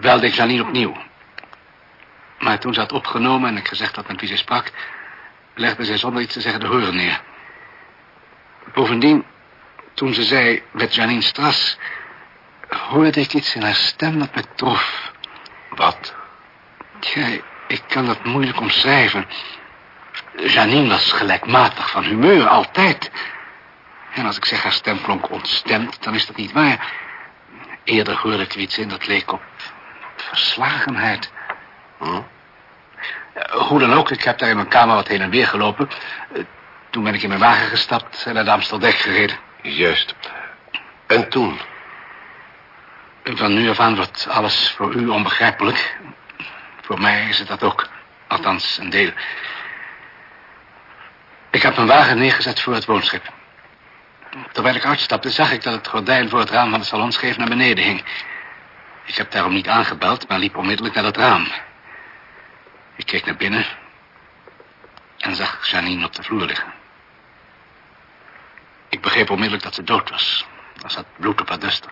belde ik Janine opnieuw. Maar toen ze had opgenomen en ik gezegd had met wie ze sprak, legde zij zonder iets te zeggen de horen neer. Bovendien, toen ze zei met Janine Stras, hoorde ik iets in haar stem dat me trof. Wat? Tja, ik kan dat moeilijk omschrijven. Janine was gelijkmatig van humeur, altijd. En als ik zeg haar stem klonk ontstemd, dan is dat niet waar. Eerder hoorde ik er iets in dat leek op verslagenheid. Hm? Eh, Hoe dan ook, ik heb daar in mijn kamer wat heen en weer gelopen. Eh, Toen ben ik in mijn wagen gestapt en naar de Amsterdam gereden. Juist. En toen? Van nu af aan wordt alles voor u onbegrijpelijk. Voor mij is het dat ook. Althans, een deel. Ik heb mijn wagen neergezet voor het woonschip. Terwijl ik uitstapte, zag ik dat het gordijn voor het raam van de salon scheef naar beneden hing. Ik heb daarom niet aangebeld, maar liep onmiddellijk naar dat raam. Ik keek naar binnen en zag Janine op de vloer liggen. Ik begreep onmiddellijk dat ze dood was. Er zat bloed op haar duster.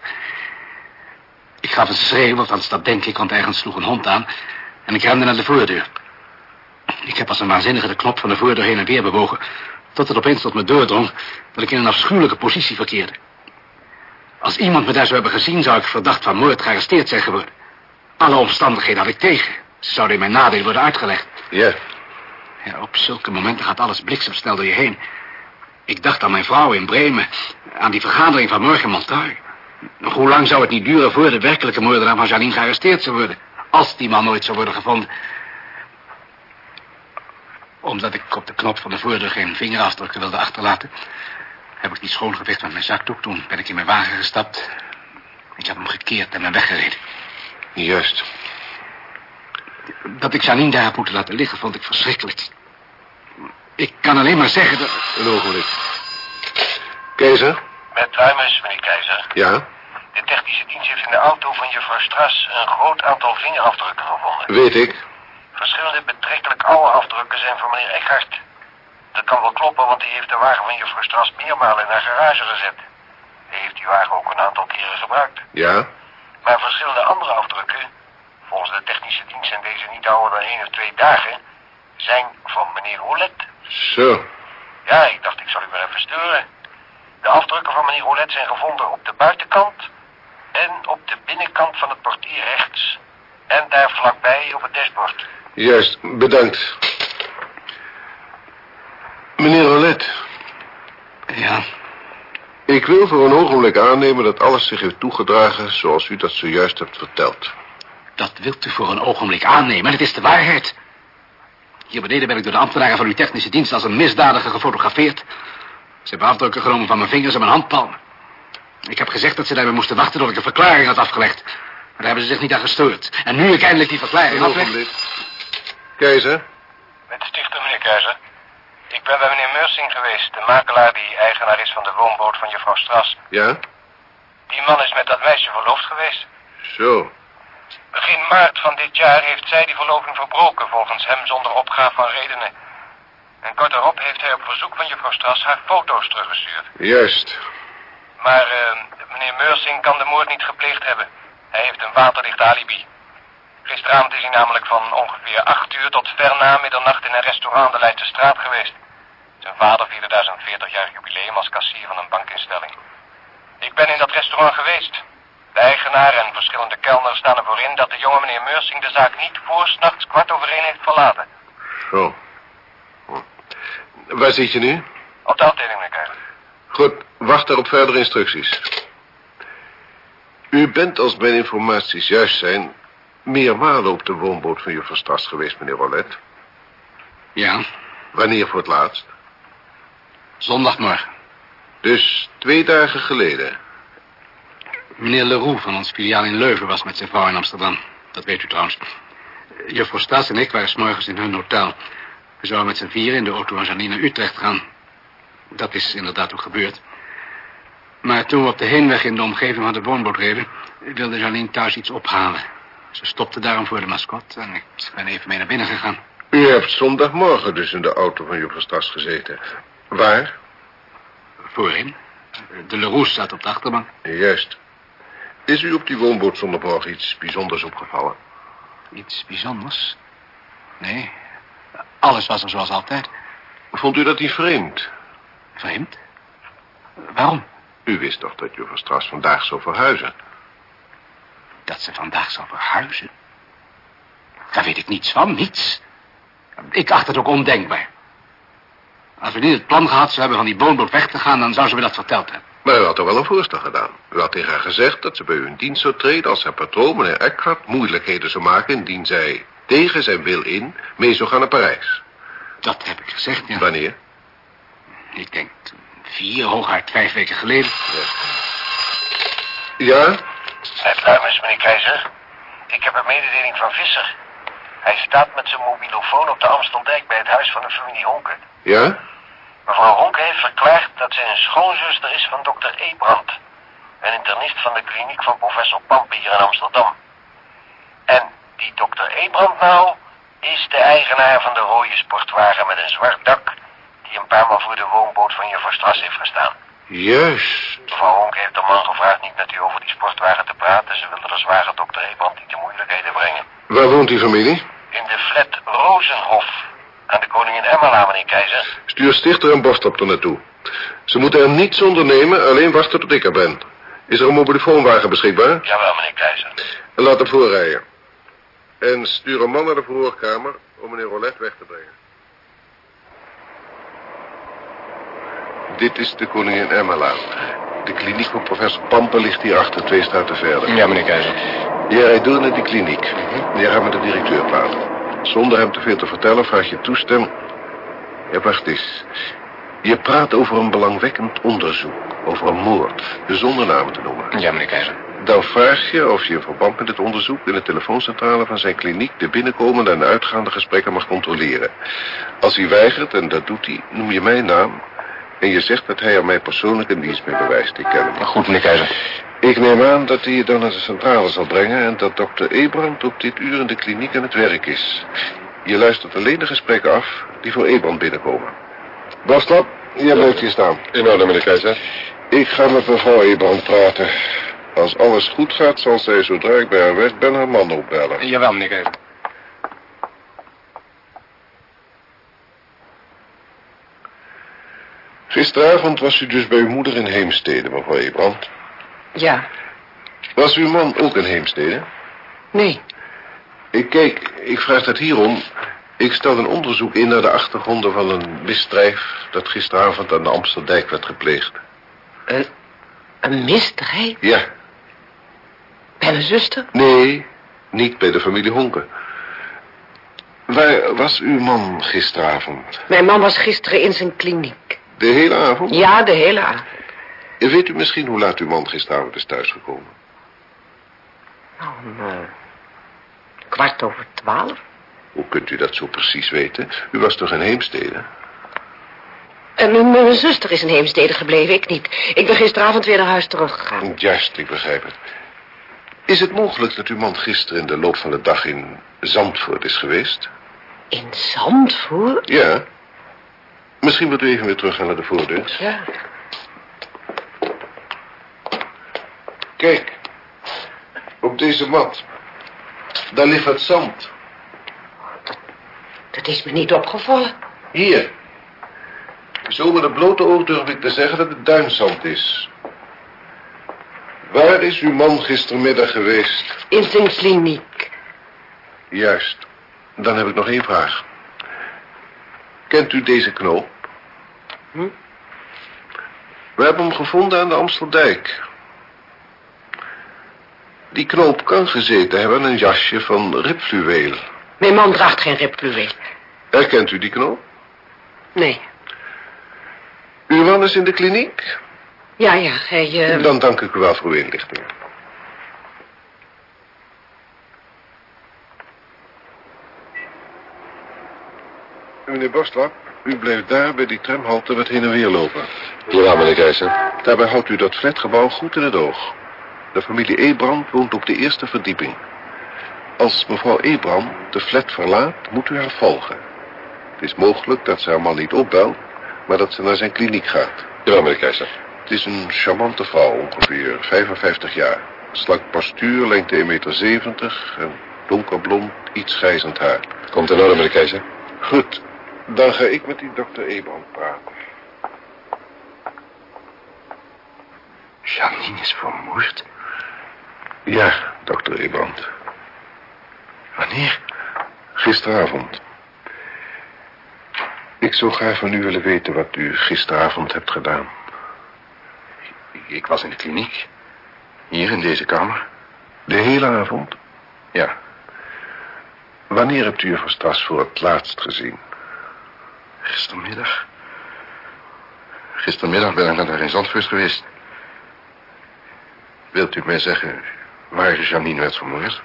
Ik gaf een schreeuw, althans dat denk ik, want ergens sloeg een hond aan. En ik rende naar de voordeur. Ik heb als een waanzinnige de knop van de voordeur heen en weer bewogen... tot het opeens tot me doordrong dat ik in een afschuwelijke positie verkeerde. Als iemand me daar zou hebben gezien... zou ik verdacht van moord gearresteerd zijn geworden. Alle omstandigheden had ik tegen. Ze zouden in mijn nadeel worden uitgelegd. Ja. Ja, op zulke momenten gaat alles bliksemsnel door je heen. Ik dacht aan mijn vrouw in Bremen. Aan die vergadering van morgen in. Nog hoe lang zou het niet duren voor de werkelijke moordenaar van Janine gearresteerd zou worden? Als die man nooit zou worden gevonden. Omdat ik op de knop van de voordeur geen vingerafdrukken wilde achterlaten... heb ik die schoongeveegd met mijn zakdoek. Toen ben ik in mijn wagen gestapt. Ik heb hem gekeerd en ben weggereden. Juist. Dat ik Janine daar heb moeten laten liggen, vond ik verschrikkelijk. Ik kan alleen maar zeggen dat... Een ogenblik. Keizer? Met Ruimers, meneer Keizer. Ja? De technische dienst heeft in de auto van juffrouw Stras een groot aantal vingerafdrukken gevonden. Weet ik. Verschillende betrekkelijk oude afdrukken zijn van meneer Eckhart. Dat kan wel kloppen, want hij heeft de wagen van juffrouw Stras meermalen in haar garage gezet. Hij heeft die wagen ook een aantal keren gebruikt. Ja? Maar verschillende andere afdrukken, volgens de technische dienst zijn deze niet ouder dan één of twee dagen, zijn van meneer Rolet. Zo. Ja, ik dacht ik zal u maar even sturen. De afdrukken van meneer Rolet zijn gevonden op de buitenkant en op de binnenkant van het portier rechts. En daar vlakbij op het dashboard. Juist, bedankt. Meneer Rolet, Ja, ik wil voor een ogenblik aannemen dat alles zich heeft toegedragen zoals u dat zojuist hebt verteld. dat wilt u voor een ogenblik aannemen. Het is de waarheid. Hier beneden ben ik door de ambtenaren van uw technische dienst als een misdadiger gefotografeerd. Ze hebben afdrukken genomen van mijn vingers en mijn handpalmen. Ik heb gezegd dat ze daarbij moesten wachten tot ik een verklaring had afgelegd. Maar daar hebben ze zich niet aan gestoord. En nu ik eindelijk die verklaring afleg... Keizer? Met de stichter, meneer Keizer. Ik ben bij meneer Mersing geweest, de makelaar die eigenaar is van de woonboot van juffrouw Stras. Ja? Die man is met dat meisje verloofd geweest. Zo. Begin maart van dit jaar heeft zij die verloving verbroken, volgens hem zonder opgaaf van redenen. En kort daarop heeft hij op verzoek van juffrouw Stras haar foto's teruggestuurd. Juist. Maar eh, meneer Meursing kan de moord niet gepleegd hebben. Hij heeft een waterdicht alibi. Gisteravond is hij namelijk van ongeveer acht uur tot ver na middernacht in een restaurant aan de Leidse straat geweest. Zijn vader vierde daar zijn 40-jarig jubileum als kassier van een bankinstelling. Ik ben in dat restaurant geweest. De eigenaar en verschillende kelners staan ervoor in dat de jonge meneer Meursing de zaak niet voor s'nachts kwart over één heeft verlaten. Zo. Hm. Waar zit je nu? Op de afdeling, meneer. Goed, wacht daar op verdere instructies. U bent, als mijn informaties juist zijn... meermalen op de woonboot van juffrouw Stras geweest, meneer Rollet. Ja, Wanneer voor het laatst? Zondagmorgen. Dus twee dagen geleden. Meneer Leroux van ons filiaal in Leuven was met zijn vrouw in Amsterdam. Dat weet u trouwens. Juffrouw Stas en ik waren 's morgens in hun hotel. We zouden met z'n vieren in de auto van Janine naar Utrecht gaan. Dat is inderdaad ook gebeurd. Maar toen we op de heenweg in de omgeving van de woonboot reden... wilde Janine thuis iets ophalen. Ze stopte daarom voor de mascotte en ik ben even mee naar binnen gegaan. U hebt zondagmorgen dus in de auto van juffrouw Stas gezeten. Waar? Voorin. De Leroux zat op de achterbank. Juist. Is u op die woonboot zondagmorgen iets bijzonders opgevallen? Iets bijzonders? Nee, alles was er zoals altijd. Vond u dat niet vreemd? Vreemd? Waarom? U wist toch dat juffrouw Stas vandaag zou verhuizen? Dat ze vandaag zou verhuizen? Daar weet ik niets van, niets. Ik acht het ook ondenkbaar. Als we niet het plan gehad zou hebben van die woonboot weg te gaan... dan zou ze me dat verteld hebben. Maar u had toch wel een voorstel gedaan. U had tegen haar gezegd dat ze bij u in dienst zou treden... als haar patroon, meneer Eckhart, moeilijkheden zou maken... indien zij tegen zijn wil in mee zou gaan naar Parijs. Dat heb ik gezegd, ja. Wanneer? Ik denk vier, hooguit vijf weken geleden. Ja? Met Luimers, meneer Keizer. Ik heb een mededeling van Visser. Hij staat met zijn mobilofoon op de Amsteldijk bij het huis van de familie Honke. Ja? Mevrouw Honke heeft verklaard dat ze een schoonzuster is van dokter Ebrand. Een internist van de kliniek van professor Pampe hier in Amsterdam. En die dokter Ebrand nou is de eigenaar van de rode sportwagen met een zwart dak... die een paar maal voor de woonboot van juffrouw Stras heeft gestaan. Juist. Mevrouw Honke heeft de man gevraagd niet met u over die sportwagen te praten. Ze wilde de zware dokter Ebrand niet in moeilijkheden brengen. Waar woont die familie? In de flat Rozenhof. Aan de koningin Emma, meneer Keizer. Stuur Stichter en Borstop er naartoe. Ze moeten er niets ondernemen, alleen wachten tot ik er ben. Is er een mobielefoonwagen beschikbaar? Jawel, meneer Keizer. Laat hem voorrijden. En stuur een man naar de verhoorkamer om meneer Rolet weg te brengen. Dit is de koningin Emmerlaan. De kliniek van professor Pamper ligt hier achter, twee straten verder. Ja, meneer Keizer. Jij rijdt door naar die kliniek. Jij gaat met de directeur praten. Zonder hem te veel te vertellen vraag je toestemming. Ja, wacht eens. Je praat over een belangwekkend onderzoek. Over een moord. Zonder namen te noemen. Ja, meneer Keizer. Dan vraag je of je in verband met het onderzoek... in de telefooncentrale van zijn kliniek... de binnenkomende en uitgaande gesprekken mag controleren. Als hij weigert, en dat doet hij, noem je mijn naam... en je zegt dat hij er mij persoonlijk een dienst mee bewijst. Ik ken hem. Goed, meneer Keizer. Ik neem aan dat hij je dan naar de centrale zal brengen... en dat dokter Ebrand op dit uur in de kliniek aan het werk is. Je luistert alleen de gesprekken af die voor Ebrand binnenkomen. Bastap, jij blijft hier staan. In orde, meneer Keizer. Ik ga met mevrouw Ebrand praten. Als alles goed gaat, zal zij zodra ik bij haar weg ben haar man opbellen. Jawel, meneer Keizer. Gisteravond was u dus bij uw moeder in Heemstede, mevrouw Ebrand. Ja, Was uw man ook in Heemstede? nee. Ik kijk, ik vraag dat hierom. Ik stel een onderzoek in naar de achtergronden van een misdrijf... dat gisteravond aan de Amsterdijk werd gepleegd. Een, een misdrijf Ja, bij mijn zuster? nee, niet bij de familie Honken. Waar was uw man gisteravond? Mijn man was gisteren in zijn kliniek. De hele avond? Ja, de hele avond. Weet u misschien hoe laat uw man gisteravond is thuisgekomen? Nou, om, eh, kwart over twaalf. Hoe kunt u dat zo precies weten? U was toch in Heemstede? En mijn, mijn zuster is in Heemstede gebleven, ik niet. Ik ben gisteravond weer naar huis teruggegaan. Juist, ik begrijp het. Is het mogelijk dat uw man gisteren in de loop van de dag in Zandvoort is geweest? In Zandvoort? Ja. Misschien wilt u even weer teruggaan naar de voordeur. Ja. Kijk, op deze mat. Daar ligt het zand. Dat is me niet opgevallen. Hier. Zo met het blote oog durf ik te zeggen dat het duinzand is. Waar is uw man gistermiddag geweest? In zijn kliniek. Juist. Dan heb ik nog één vraag. Kent u deze knoop? Hm? We hebben hem gevonden aan de Amsteldijk. Die knoop kan gezeten hebben in een jasje van ribfluweel. Mijn man draagt geen ribfluweel. Herkent u die knoop? Nee. Uw man is in de kliniek? Ja, ja, hij... eh, Dan dank ik u wel voor uw inlichtingen. Meneer Boslap, u blijft daar bij die tramhalte wat heen en weer lopen. Ja, meneer Keizer. Daarbij houdt u dat flatgebouw goed in het oog. De familie Ebrand woont op de eerste verdieping. Als mevrouw Ebrand de flat verlaat, moet u haar volgen. Het is mogelijk dat ze haar man niet opbelt, maar dat ze naar zijn kliniek gaat. Ja, meneer Keizer. Het is een charmante vrouw, ongeveer 55 jaar. Slank postuur, lengte 1,70 meter en donkerblond, iets grijzend haar. Komt in orde, meneer Keizer. Goed, dan ga ik met die dokter Ebrand praten. Janine is vermoord. Ja, dokter Ebrand. Wanneer? Gisteravond. Ik zou graag van u willen weten wat u gisteravond hebt gedaan. Ik, ik was in de kliniek. Hier in deze kamer. De hele avond? Ja. Wanneer hebt u juffrouw Stras voor het laatst gezien? Gistermiddag. Gistermiddag ben ik naar daar in Zandvoort geweest. Wilt u mij zeggen waar Janine werd vermoord?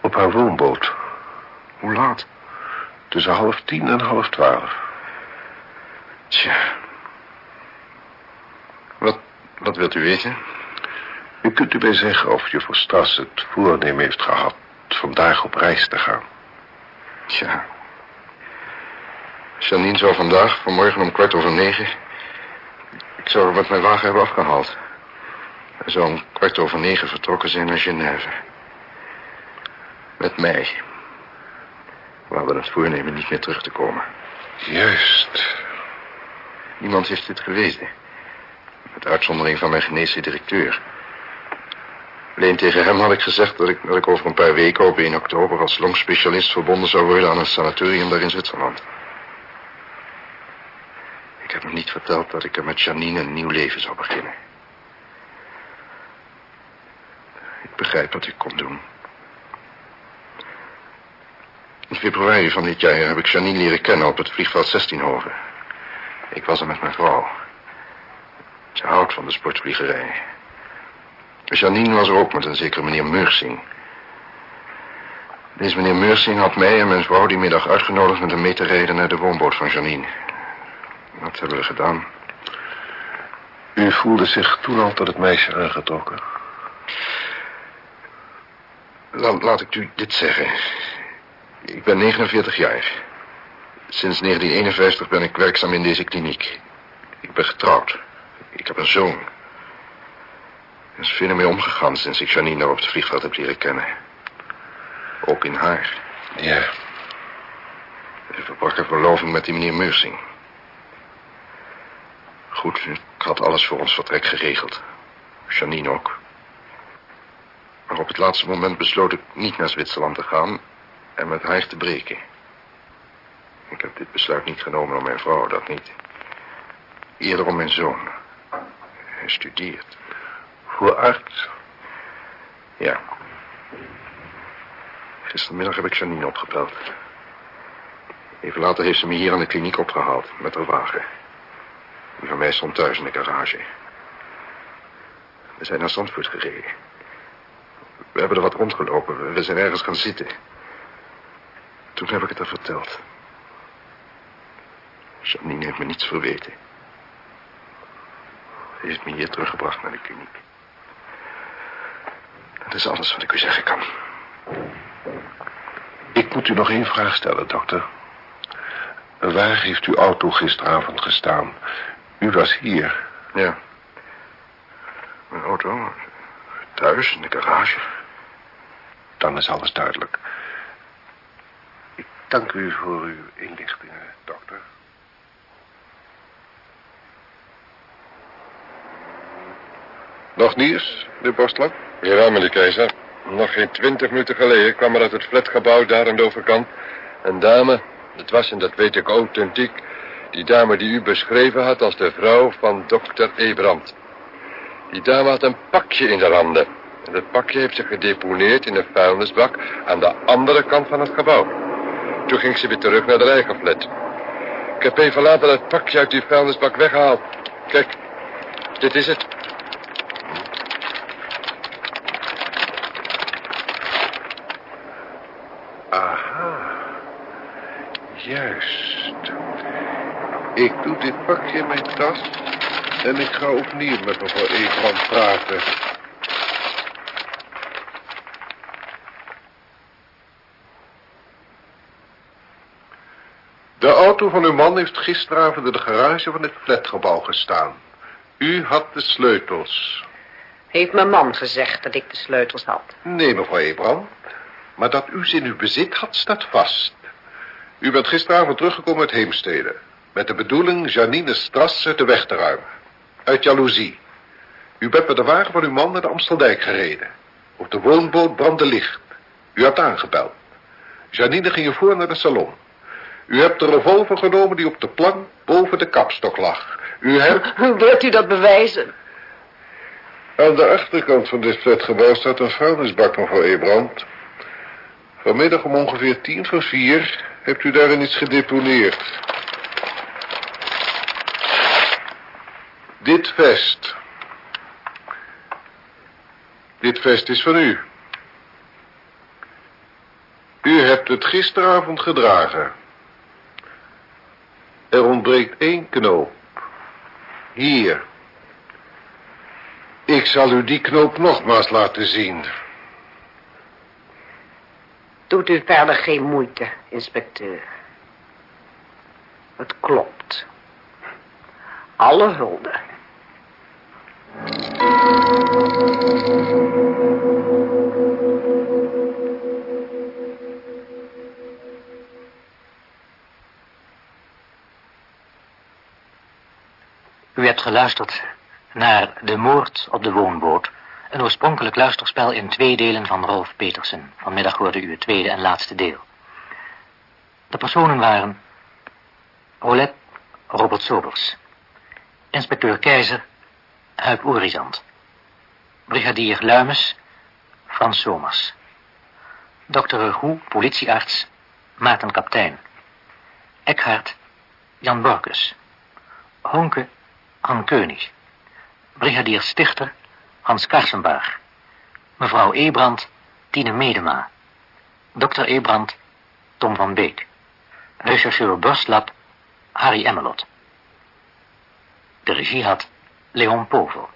Op haar woonboot. Hoe laat? Tussen half tien en half twaalf. Tja. Wat, wat wilt u weten? U kunt u mij zeggen of juffrouw Stras het voornemen heeft gehad vandaag op reis te gaan. Tja. Janine zou vandaag, vanmorgen om kwart over negen... Ik zou haar met mijn wagen hebben afgehaald. Hij zou om kwart over negen vertrokken zijn naar Genève. Met mij. We hadden het voornemen niet meer terug te komen. Juist. Niemand heeft dit gelezen. Met uitzondering van mijn geneesde directeur. Alleen tegen hem had ik gezegd dat ik, dat ik over een paar weken op 1 oktober als longspecialist verbonden zou worden aan een sanatorium daar in Zwitserland. Heb hem niet verteld dat ik er met Janine een nieuw leven zou beginnen. Ik begrijp wat ik kon doen. In februari van dit jaar heb ik Janine leren kennen op het vliegveld 16 Hoven. Ik was er met mijn vrouw. Ze houdt van de sportvliegerij. Janine was er ook met een zekere meneer Meursing. Deze meneer Meursing had mij en mijn vrouw die middag uitgenodigd met hem mee te rijden naar de woonboot van Janine. Dat hebben we gedaan. U voelde zich toen al tot het meisje aangetrokken. La- laat ik u dit zeggen. Ik ben 49 jaar. Sinds 1951 ben ik werkzaam in deze kliniek. Ik ben getrouwd. Ik heb een zoon. Er is veel mee omgegaan sinds ik Janine op het vliegveld heb leren kennen. Ook in haar. Ja. Ze verbrak een verloving met die meneer Meursing. Goed, ik had alles voor ons vertrek geregeld. Janine ook. Maar op het laatste moment besloot ik niet naar Zwitserland te gaan en met haar te breken. Ik heb dit besluit niet genomen om mijn vrouw, dat niet. Eerder om mijn zoon. Hij studeert. Voor arts? Ja. Gistermiddag heb ik Janine opgebeld. Even later heeft ze me hier aan de kliniek opgehaald, met haar wagen. Van mij stond thuis in de garage. We zijn naar Zandvoort gereden. We hebben er wat rondgelopen. We- zijn ergens gaan zitten. Toen heb ik het haar verteld. Janine heeft me niets verweten. Ze heeft me hier teruggebracht naar de kliniek. Dat is alles wat ik u zeggen kan. Ik moet u nog één vraag stellen, dokter. Waar heeft uw auto gisteravond gestaan? U was hier. Ja. Mijn auto. Thuis, in de garage. Dan is alles duidelijk. Ik dank u voor uw inlichtingen, dokter. Nog nieuws, de Borstlap? Ja, meneer Keizer. Nog geen twintig minuten geleden kwam er uit het flatgebouw daar aan de overkant... een dame, het was, en dat weet ik authentiek... die dame die u beschreven had als de vrouw van dokter Ebrand. Die dame had een pakje in haar handen. En dat pakje heeft ze gedeponeerd in een vuilnisbak... aan de andere kant van het gebouw. Toen ging ze weer terug naar de eigen flat. Ik heb even later dat pakje uit die vuilnisbak weggehaald. Kijk, dit is het. Aha. Juist. Ik doe dit pakje in mijn tas en ik ga opnieuw met mevrouw Ebrand praten. De auto van uw man heeft gisteravond in de garage van het flatgebouw gestaan. U had de sleutels. Heeft mijn man gezegd dat ik de sleutels had. Nee, mevrouw Ebrand. Maar dat u ze in uw bezit had, staat vast. U bent gisteravond teruggekomen uit Heemstede. Met de bedoeling Janine Strasse de weg te ruimen. Uit jaloezie. U bent met de wagen van uw man naar de Amsteldijk gereden. Op de woonboot brandde licht. U had aangebeld. Janine ging u voor naar de salon. U hebt de revolver genomen die op de plank boven de kapstok lag. U hebt... Hoe wilt u dat bewijzen? Aan de achterkant van dit flatgebouw staat een vuilnisbak, mevrouw Ebrand. Vanmiddag om ongeveer tien voor vier hebt u daarin iets gedeponeerd. Dit vest. Dit vest is van u. U hebt het gisteravond gedragen. Er ontbreekt één knoop. Hier. Ik zal u die knoop nogmaals laten zien. Doet u verder geen moeite, inspecteur. Het klopt. Alle hulde. U hebt geluisterd naar De Moord op de Woonboot. Een oorspronkelijk luisterspel in twee delen van Rolf Petersen. Vanmiddag hoorde u het tweede en laatste deel. De personen waren... Rolet Robert Sobers. Inspecteur Keizer Huip Oerizant. Brigadier Luimes Frans Somers. Dokter Roe, politiearts Maarten Kaptein. Eckhart Jan Borkus. Honke Han Keunig. Brigadier Stichter Hans Karsenbaar. Mevrouw Ebrand Tine Medema. Dokter Ebrand Tom van Beek. Rechercheur Borstlap Harry Emmelot. De regie had Leon Povel.